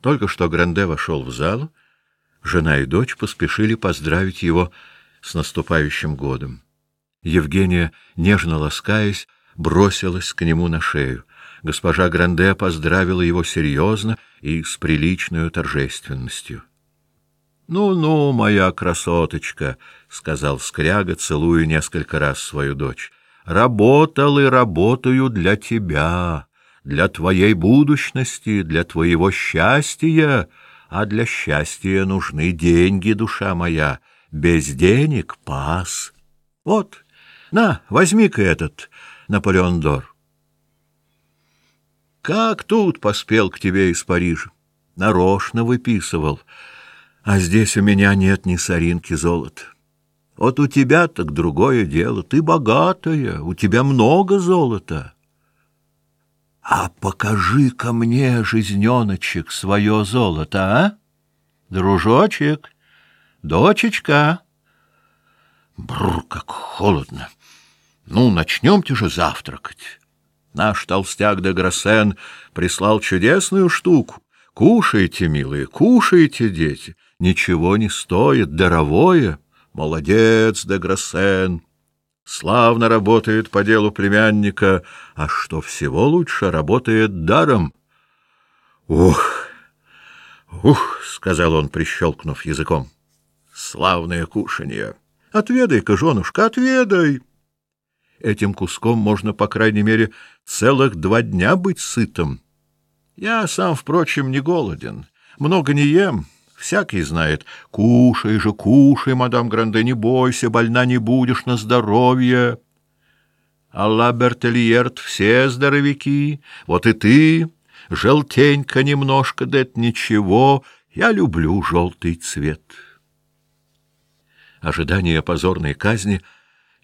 Только что Гранде вошел в залу, жена и дочь поспешили поздравить его с наступающим годом. Евгения, нежно ласкаясь, бросилась к нему на шею. Госпожа Гранде поздравила его серьезно и с приличной торжественностью. «Ну-ну, моя красоточка», — сказал Скряга, целуя несколько раз свою дочь, — «работал и работаю для тебя, для твоей будущности, для твоего счастья, а для счастья нужны деньги, душа моя, без денег — пас. Вот, на, возьми-ка этот Наполеон Дор. Как тут поспел к тебе из Парижа? Нарочно выписывал — а здесь у меня нет ни соринки золота. Вот у тебя так другое дело. Ты богатая, у тебя много золота. А покажи-ка мне, жизненочек, свое золото, а? Дружочек, дочечка. Бррр, как холодно. Ну, начнемте же завтракать. Наш толстяк де Грассен прислал чудесную штуку. Кушайте, милые, кушайте, дети ничего не стоит, даровое. Молодец, де Грассен. Славно работает по делу племянника, а что всего лучше, работает даром. Ух! Ух, сказал он, прищелкнув языком. Славное кушанье. Отведай-ка, женушка, отведай. Этим куском можно, по крайней мере, целых два дня быть сытым. Я сам, впрочем, не голоден, много не ем. Всякий знает. Кушай же, кушай, мадам Гранде, не бойся, больна не будешь на здоровье. Алла Бертельерт все здоровяки, вот и ты, желтенько немножко, да это ничего, я люблю желтый цвет. Ожидание позорной казни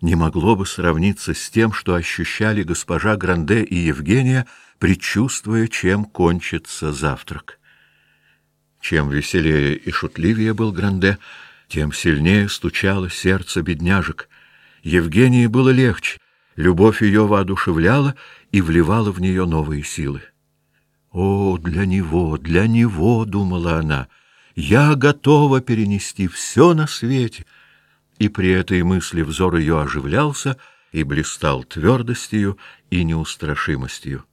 не могло бы сравниться с тем, что ощущали госпожа Гранде и Евгения, предчувствуя, чем кончится завтрак. Чем веселее и шутливее был Гранде, тем сильнее стучало сердце бедняжек. Евгении было легче, любовь ее воодушевляла и вливала в нее новые силы. «О, для него, для него!» — думала она. «Я готова перенести все на свете!» И при этой мысли взор ее оживлялся и блистал твердостью и неустрашимостью.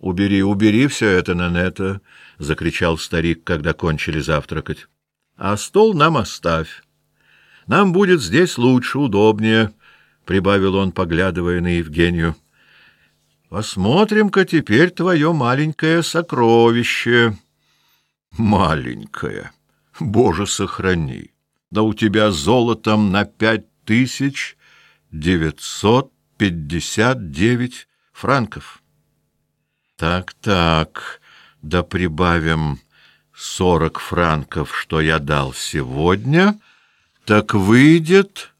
«Убери, убери все это, Нанетта!» — закричал старик, когда кончили завтракать. «А стол нам оставь. Нам будет здесь лучше, удобнее», — прибавил он, поглядывая на Евгению. «Посмотрим-ка теперь твое маленькое сокровище». «Маленькое! Боже, сохрани! Да у тебя золотом на пять тысяч девятьсот пятьдесят девять франков». Так, так, да прибавим сорок франков, что я дал сегодня, так выйдет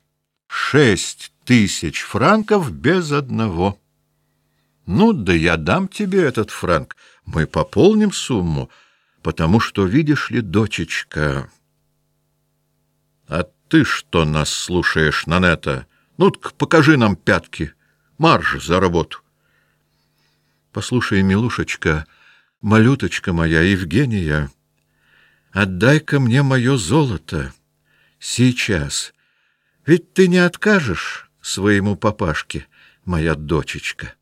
шесть тысяч франков без одного. Ну, да я дам тебе этот франк, мы пополним сумму, потому что, видишь ли, дочечка... А ты что нас слушаешь, Нанета? Ну-ка, покажи нам пятки. Марш за работу. Послушай, милушечка, малюточка моя Евгения, отдай-ка мне мое золото сейчас. Ведь ты не откажешь своему папашке, моя дочечка.